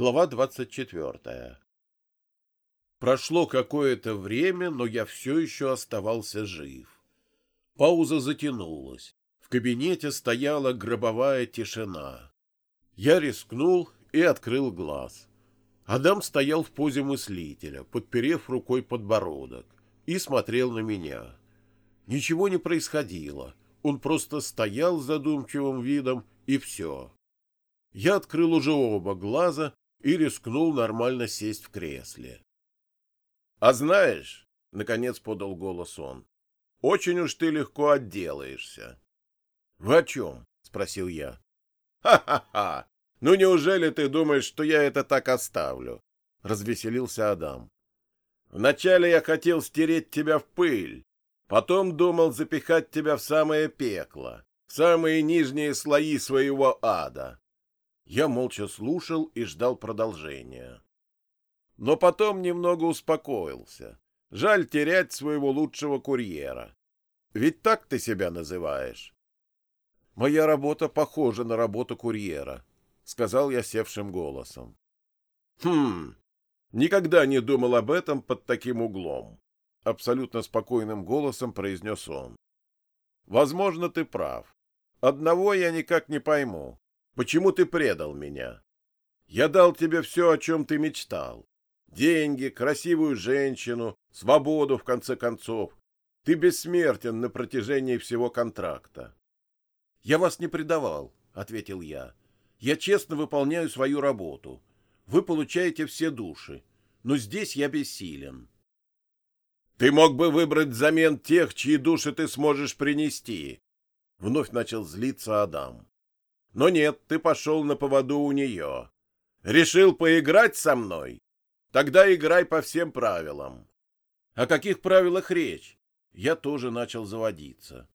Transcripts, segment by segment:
Глава 24. Прошло какое-то время, но я все еще оставался жив. Пауза затянулась. В кабинете стояла гробовая тишина. Я рискнул и открыл глаз. Адам стоял в позе мыслителя, подперев рукой подбородок, и смотрел на меня. Ничего не происходило. Он просто стоял с задумчивым видом, и все. Я открыл уже оба глаза и рискнул нормально сесть в кресле. — А знаешь, — наконец подал голос он, — очень уж ты легко отделаешься. — Вы о чем? — спросил я. «Ха — Ха-ха-ха! Ну неужели ты думаешь, что я это так оставлю? — развеселился Адам. — Вначале я хотел стереть тебя в пыль, потом думал запихать тебя в самое пекло, в самые нижние слои своего ада. Я молча слушал и ждал продолжения. Но потом немного успокоился. Жаль терять своего лучшего курьера. Ведь так ты себя называешь. Моя работа похожа на работу курьера, сказал я севшим голосом. Хм. Никогда не думал об этом под таким углом, абсолютно спокойным голосом произнес он. Возможно, ты прав. Одного я никак не пойму. Почему ты предал меня? Я дал тебе все, о чем ты мечтал. Деньги, красивую женщину, свободу, в конце концов. Ты бессмертен на протяжении всего контракта. — Я вас не предавал, — ответил я. — Я честно выполняю свою работу. Вы получаете все души, но здесь я бессилен. — Ты мог бы выбрать взамен тех, чьи души ты сможешь принести. Вновь начал злиться Адам. Но нет, ты пошел на поводу у нее. Решил поиграть со мной? Тогда играй по всем правилам. О каких правилах речь? Я тоже начал заводиться.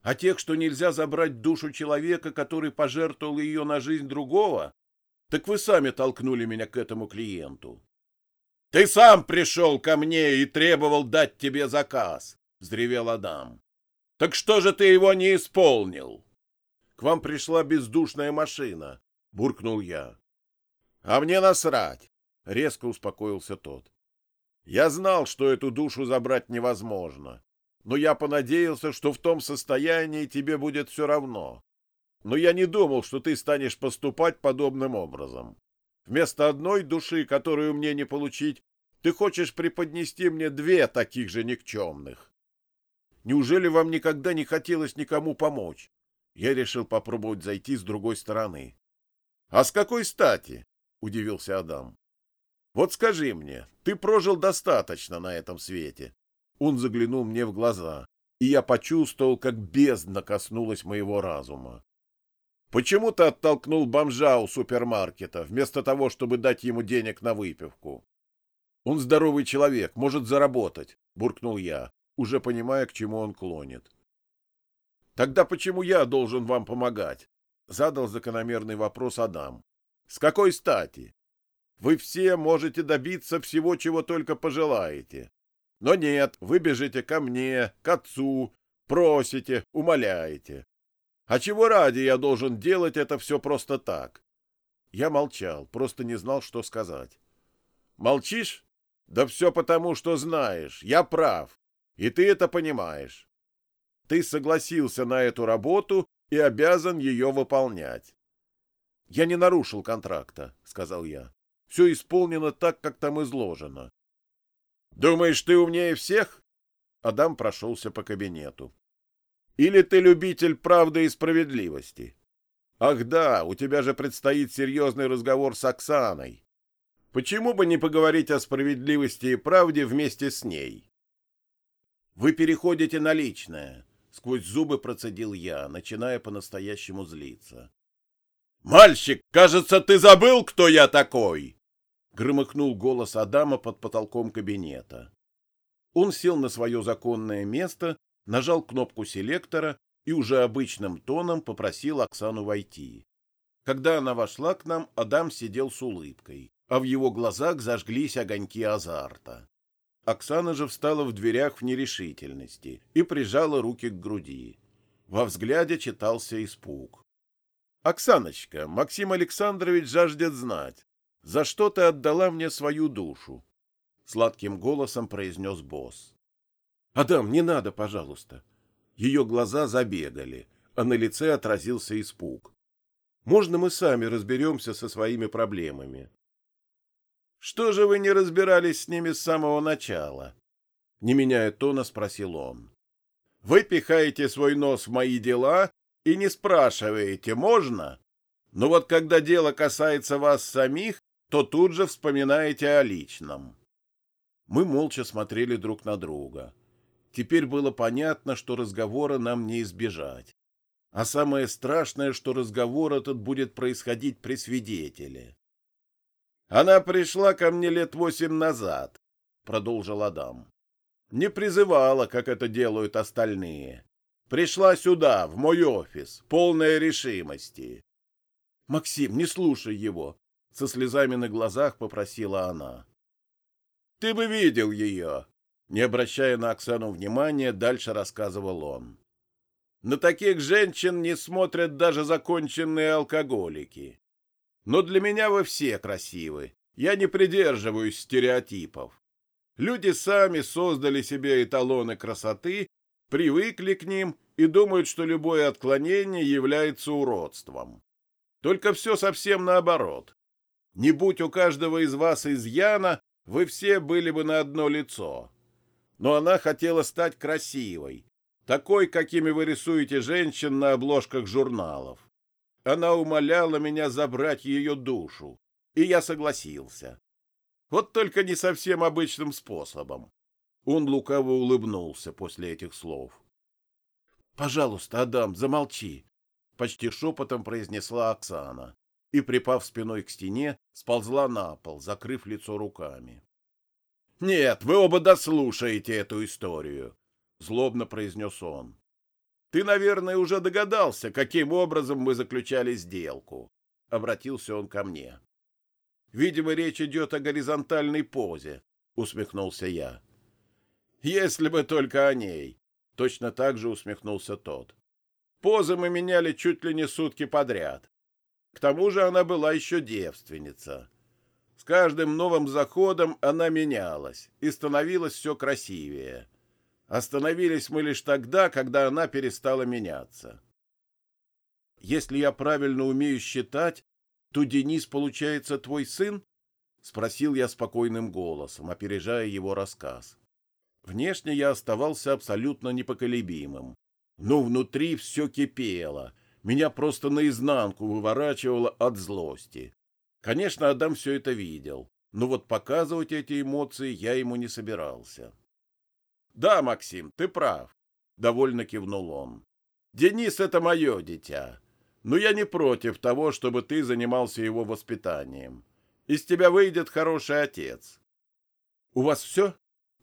О тех, что нельзя забрать душу человека, который пожертвовал ее на жизнь другого? Так вы сами толкнули меня к этому клиенту. — Ты сам пришел ко мне и требовал дать тебе заказ, — взревел Адам. — Так что же ты его не исполнил? — к вам пришла бездушная машина, — буркнул я. — А мне насрать, — резко успокоился тот. Я знал, что эту душу забрать невозможно, но я понадеялся, что в том состоянии тебе будет все равно. Но я не думал, что ты станешь поступать подобным образом. Вместо одной души, которую мне не получить, ты хочешь преподнести мне две таких же никчемных. Неужели вам никогда не хотелось никому помочь? Я решил попробовать зайти с другой стороны. — А с какой стати? — удивился Адам. — Вот скажи мне, ты прожил достаточно на этом свете. Он заглянул мне в глаза, и я почувствовал, как бездна коснулась моего разума. Почему ты оттолкнул бомжа у супермаркета, вместо того, чтобы дать ему денег на выпивку? Он здоровый человек, может заработать, буркнул я, уже понимая, к чему он клонит. Тогда почему я должен вам помогать? Задал закономерный вопрос Адам. С какой стати? Вы все можете добиться всего, чего только пожелаете. Но нет, вы бежите ко мне, к отцу, просите, умоляете. А чего ради я должен делать это все просто так? Я молчал, просто не знал, что сказать. Молчишь? Да все потому, что знаешь, я прав, и ты это понимаешь. Ты согласился на эту работу и обязан ее выполнять. — Я не нарушил контракта, — сказал я. — Все исполнено так, как там изложено. — Думаешь, ты умнее всех? Адам прошелся по кабинету. — Или ты любитель правды и справедливости? Ах да, у тебя же предстоит серьезный разговор с Оксаной. Почему бы не поговорить о справедливости и правде вместе с ней? Вы переходите на личное. Сквозь зубы процедил я, начиная по-настоящему злиться. «Мальчик, кажется, ты забыл, кто я такой!» Громыхнул голос Адама под потолком кабинета. Он сел на свое законное место, нажал кнопку селектора и уже обычным тоном попросил Оксану войти. Когда она вошла к нам, Адам сидел с улыбкой, а в его глазах зажглись огоньки азарта. Оксана же встала в дверях в нерешительности и прижала руки к груди. Во взгляде читался испуг. — Оксаночка, Максим Александрович жаждет знать, за что ты отдала мне свою душу? — сладким голосом произнес босс. — Адам, не надо, пожалуйста. Ее глаза забегали, а на лице отразился испуг. Можно мы сами разберемся со своими проблемами? — Что же вы не разбирались с ними с самого начала? — не меняя тона, спросил он. — Вы пихаете свой нос в мои дела и не спрашиваете, можно? Но вот когда дело касается вас самих, то тут же вспоминаете о личном. Мы молча смотрели друг на друга. Теперь было понятно, что разговора нам не избежать. А самое страшное, что разговор этот будет происходить при свидетеле. «Она пришла ко мне лет восемь назад», — продолжил Адам. «Не призывала, как это делают остальные. Пришла сюда, в мой офис, полная решимости». «Максим, не слушай его», — со слезами на глазах попросила она. «Ты бы видел ее!» Не обращая на Оксану внимания, дальше рассказывал он. На таких женщин не смотрят даже законченные алкоголики. Но для меня вы все красивы. Я не придерживаюсь стереотипов. Люди сами создали себе эталоны красоты, привыкли к ним и думают, что любое отклонение является уродством. Только все совсем наоборот. Не будь у каждого из вас изъяна, вы все были бы на одно лицо. Но она хотела стать красивой, такой, какими вы рисуете женщин на обложках журналов. Она умоляла меня забрать ее душу, и я согласился. Вот только не совсем обычным способом. Он лукаво улыбнулся после этих слов. «Пожалуйста, Адам, замолчи!» — почти шепотом произнесла Оксана и, припав спиной к стене, сползла на пол, закрыв лицо руками. «Нет, вы оба дослушаете эту историю. — злобно произнес он. «Ты, наверное, уже догадался, каким образом мы заключали сделку», — обратился он ко мне. «Видимо, речь идет о горизонтальной позе», — усмехнулся я. «Если бы только о ней», — точно так же усмехнулся тот. «Позы мы меняли чуть ли не сутки подряд. К тому же она была еще девственница. С каждым новым заходом она менялась и становилась все красивее». Остановились мы лишь тогда, когда она перестала меняться. Если я правильно умею считать, то Денис, получается, твой сын? Спросил я спокойным голосом, опережая его рассказ. Внешне я оставался абсолютно непоколебимым. Но внутри все кипело. Меня просто наизнанку выворачивало от злости. Конечно, Адам все это видел, но вот показывать эти эмоции я ему не собирался. Да, Максим, ты прав, довольно кивнул он. Денис это мое дитя. Но я не против того, чтобы ты занимался его воспитанием. Из тебя выйдет хороший отец. У вас все?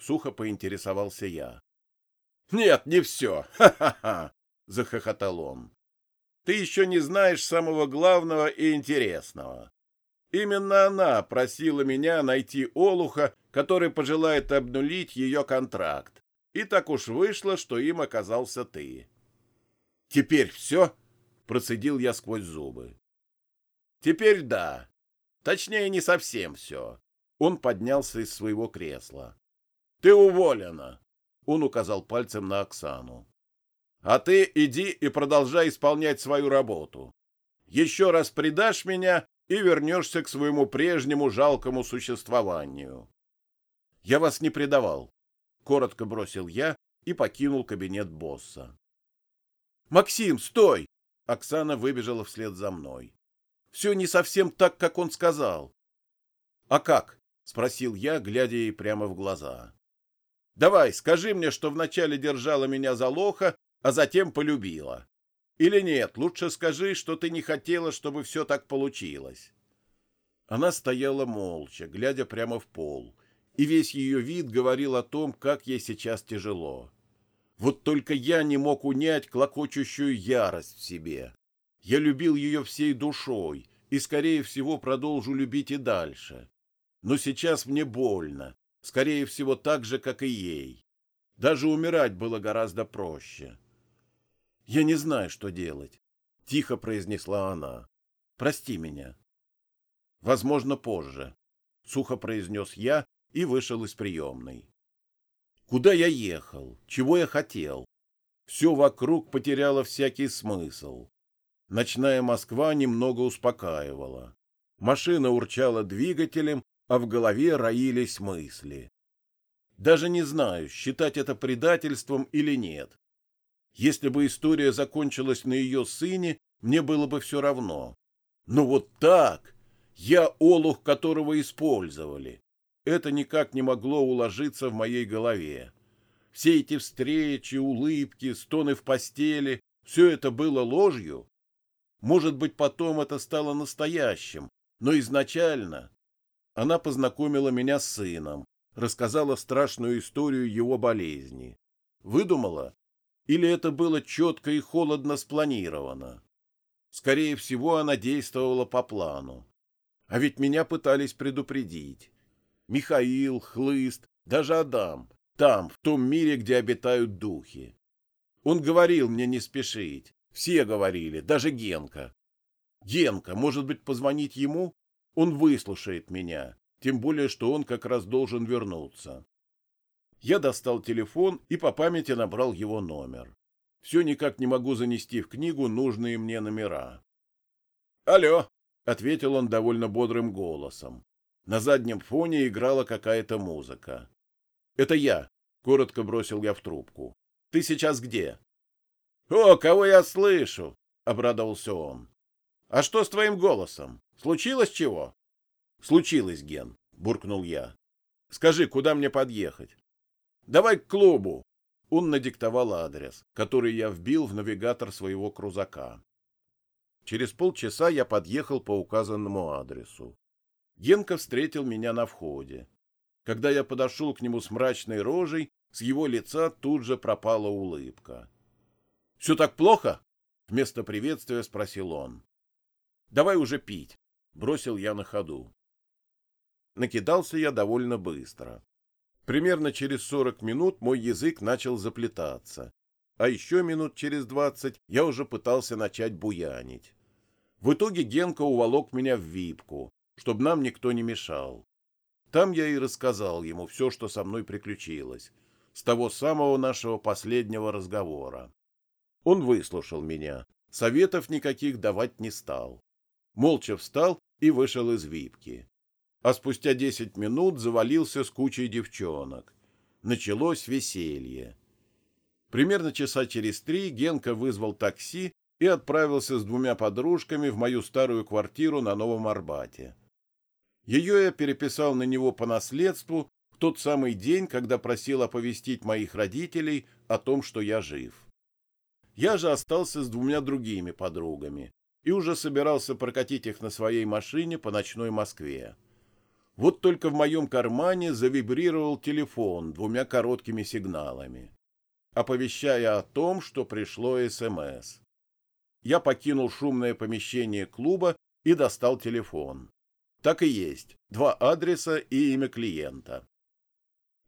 сухо поинтересовался я. Нет, не все. Ха-ха-ха, захохотал он. Ты еще не знаешь самого главного и интересного. Именно она просила меня найти Олуха, который пожелает обнулить ее контракт. И так уж вышло, что им оказался ты. Теперь все? Процедил я сквозь зубы. Теперь да. Точнее, не совсем все. Он поднялся из своего кресла. Ты уволена. Он указал пальцем на Оксану. А ты иди и продолжай исполнять свою работу. Еще раз предашь меня и вернешься к своему прежнему жалкому существованию. Я вас не предавал. — коротко бросил я и покинул кабинет босса. «Максим, стой!» Оксана выбежала вслед за мной. «Все не совсем так, как он сказал». «А как?» — спросил я, глядя ей прямо в глаза. «Давай, скажи мне, что вначале держала меня за лоха, а затем полюбила. Или нет, лучше скажи, что ты не хотела, чтобы все так получилось». Она стояла молча, глядя прямо в пол, и весь ее вид говорил о том, как ей сейчас тяжело. Вот только я не мог унять клокочущую ярость в себе. Я любил ее всей душой и, скорее всего, продолжу любить и дальше. Но сейчас мне больно, скорее всего, так же, как и ей. Даже умирать было гораздо проще. «Я не знаю, что делать», — тихо произнесла она. «Прости меня». Возможно, позже, — сухо произнес я и вышел из приемной. Куда я ехал? Чего я хотел? Все вокруг потеряло всякий смысл. Ночная Москва немного успокаивала. Машина урчала двигателем, а в голове роились мысли. Даже не знаю, считать это предательством или нет. Если бы история закончилась на ее сыне, мне было бы все равно. Но вот так, я олух, которого использовали. Это никак не могло уложиться в моей голове. Все эти встречи, улыбки, стоны в постели — все это было ложью? Может быть, потом это стало настоящим, но изначально она познакомила меня с сыном, рассказала страшную историю его болезни. Выдумала? Или это было четко и холодно спланировано? Скорее всего, она действовала по плану. А ведь меня пытались предупредить. Михаил, Хлыст, даже Адам, там, в том мире, где обитают духи. Он говорил мне не спешить. Все говорили, даже Генка. Генка, может быть, позвонить ему? Он выслушает меня, тем более, что он как раз должен вернуться. Я достал телефон и по памяти набрал его номер. Все никак не могу занести в книгу нужные мне номера. «Алло!» — ответил он довольно бодрым голосом. На заднем фоне играла какая-то музыка. «Это я», — коротко бросил я в трубку. «Ты сейчас где?» «О, кого я слышу!» — обрадовался он. «А что с твоим голосом? Случилось чего?» «Случилось, Ген», — буркнул я. «Скажи, куда мне подъехать?» Давай к клубу. Он надиктовал адрес, который я вбил в навигатор своего крузака. Через полчаса я подъехал по указанному адресу. Генка встретил меня на входе. Когда я подошел к нему с мрачной рожей, с его лица тут же пропала улыбка. — Все так плохо? — вместо приветствия спросил он. — Давай уже пить, — бросил я на ходу. Накидался я довольно быстро. Примерно через 40 минут мой язык начал заплетаться, а еще минут через 20 я уже пытался начать буянить. В итоге Генка уволок меня в випку, чтобы нам никто не мешал. Там я и рассказал ему все, что со мной приключилось, с того самого нашего последнего разговора. Он выслушал меня, советов никаких давать не стал. Молча встал и вышел из випки а спустя десять минут завалился с кучей девчонок. Началось веселье. Примерно часа через три Генка вызвал такси и отправился с двумя подружками в мою старую квартиру на Новом Арбате. Ее я переписал на него по наследству в тот самый день, когда просил оповестить моих родителей о том, что я жив. Я же остался с двумя другими подругами и уже собирался прокатить их на своей машине по ночной Москве. Вот только в моем кармане завибрировал телефон двумя короткими сигналами, оповещая о том, что пришло СМС. Я покинул шумное помещение клуба и достал телефон. Так и есть, два адреса и имя клиента.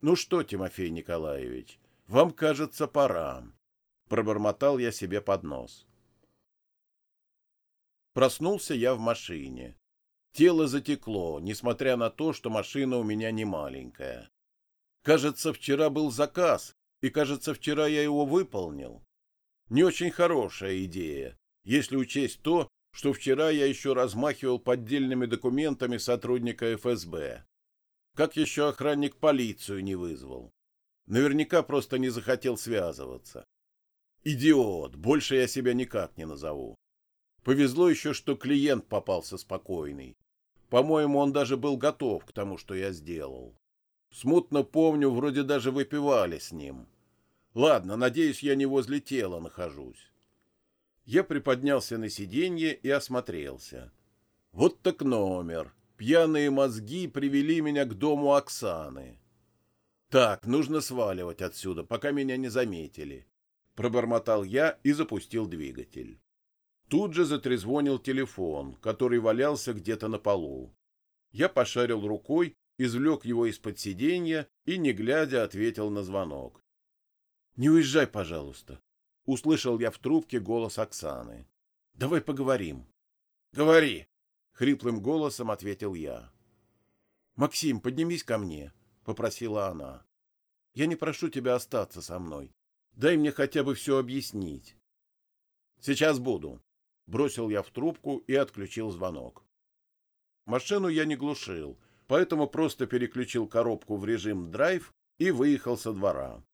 «Ну что, Тимофей Николаевич, вам, кажется, пора», — пробормотал я себе под нос. Проснулся я в машине. Тело затекло, несмотря на то, что машина у меня не маленькая. Кажется, вчера был заказ, и, кажется, вчера я его выполнил. Не очень хорошая идея, если учесть то, что вчера я еще размахивал поддельными документами сотрудника ФСБ. Как еще охранник полицию не вызвал? Наверняка просто не захотел связываться. Идиот, больше я себя никак не назову. Повезло еще, что клиент попался спокойный. По-моему, он даже был готов к тому, что я сделал. Смутно помню, вроде даже выпивали с ним. Ладно, надеюсь, я не возле тела нахожусь. Я приподнялся на сиденье и осмотрелся. Вот так номер. Пьяные мозги привели меня к дому Оксаны. Так, нужно сваливать отсюда, пока меня не заметили. Пробормотал я и запустил двигатель. Тут же затрезвонил телефон, который валялся где-то на полу. Я пошарил рукой, извлек его из-под сиденья и, не глядя, ответил на звонок. — Не уезжай, пожалуйста. — услышал я в трубке голос Оксаны. — Давай поговорим. — Говори. Хриплым голосом ответил я. «Максим, поднимись ко мне», — попросила она. «Я не прошу тебя остаться со мной. Дай мне хотя бы все объяснить». «Сейчас буду», — бросил я в трубку и отключил звонок. Машину я не глушил, поэтому просто переключил коробку в режим драйв и выехал со двора.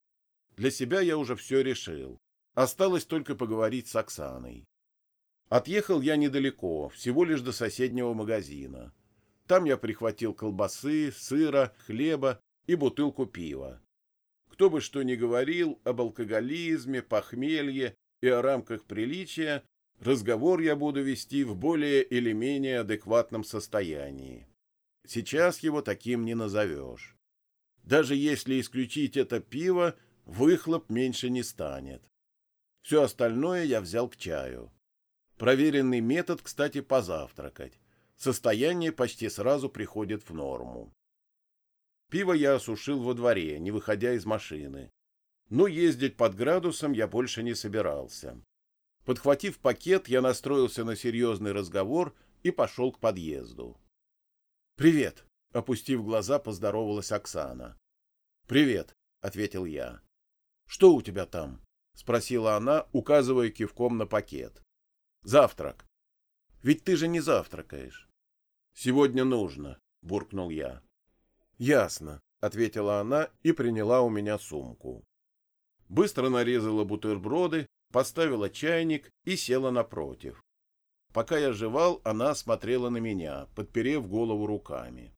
Для себя я уже все решил. Осталось только поговорить с Оксаной. Отъехал я недалеко, всего лишь до соседнего магазина. Там я прихватил колбасы, сыра, хлеба и бутылку пива. Кто бы что ни говорил об алкоголизме, похмелье и о рамках приличия, разговор я буду вести в более или менее адекватном состоянии. Сейчас его таким не назовешь. Даже если исключить это пиво, выхлоп меньше не станет. Все остальное я взял к чаю. Проверенный метод, кстати, позавтракать. Состояние почти сразу приходит в норму. Пиво я осушил во дворе, не выходя из машины. Но ездить под градусом я больше не собирался. Подхватив пакет, я настроился на серьезный разговор и пошел к подъезду. «Привет!» — опустив глаза, поздоровалась Оксана. «Привет!» — ответил я. «Что у тебя там?» — спросила она, указывая кивком на пакет. «Завтрак. Ведь ты же не завтракаешь». «Сегодня нужно», — буркнул я. «Ясно», — ответила она и приняла у меня сумку. Быстро нарезала бутерброды, поставила чайник и села напротив. Пока я жевал, она смотрела на меня, подперев голову руками.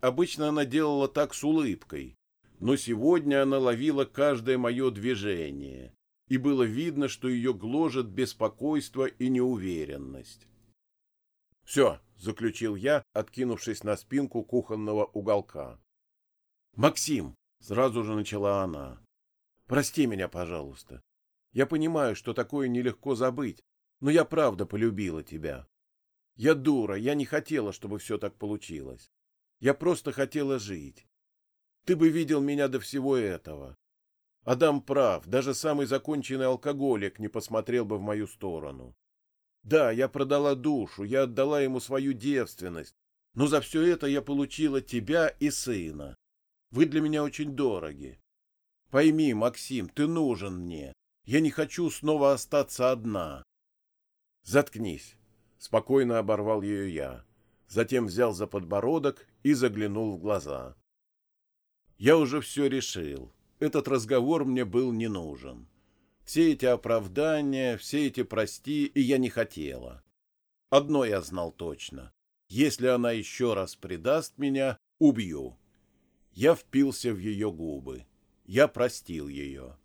Обычно она делала так с улыбкой, но сегодня она ловила каждое мое движение, и было видно, что ее гложет беспокойство и неуверенность. «Все», — заключил я, откинувшись на спинку кухонного уголка. «Максим», — сразу же начала она, — «прости меня, пожалуйста. Я понимаю, что такое нелегко забыть, но я правда полюбила тебя. Я дура, я не хотела, чтобы все так получилось. Я просто хотела жить. Ты бы видел меня до всего этого. Адам прав, даже самый законченный алкоголик не посмотрел бы в мою сторону. Да, я продала душу, я отдала ему свою девственность, но за все это я получила тебя и сына. Вы для меня очень дороги. Пойми, Максим, ты нужен мне. Я не хочу снова остаться одна. Заткнись. Спокойно оборвал ее я. Затем взял за подбородок и заглянул в глаза. Я уже все решил. Этот разговор мне был не нужен. Все эти оправдания, все эти прости, и я не хотела. Одно я знал точно. Если она еще раз предаст меня, убью. Я впился в ее губы. Я простил ее.